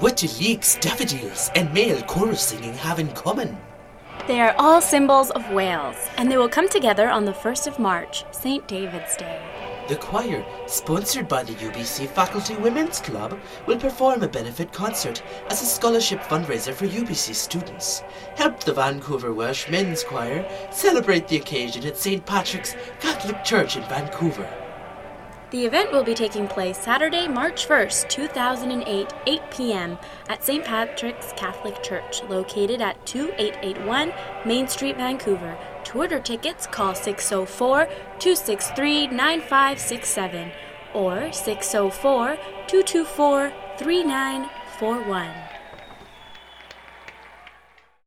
What do leeks, daffodils, and male chorus singing have in common? They are all symbols of Wales, and they will come together on the 1st of March, St. David's Day. The choir, sponsored by the UBC Faculty Women's Club, will perform a benefit concert as a scholarship fundraiser for UBC students. Help the Vancouver Welsh Men's Choir celebrate the occasion at St. Patrick's Catholic Church in Vancouver. The event will be taking place Saturday, March 1st, 2008, 8 p.m. at St. Patrick's Catholic Church, located at 2881 Main Street, Vancouver. To order tickets, call 604 263 9567 or 604 224 3941.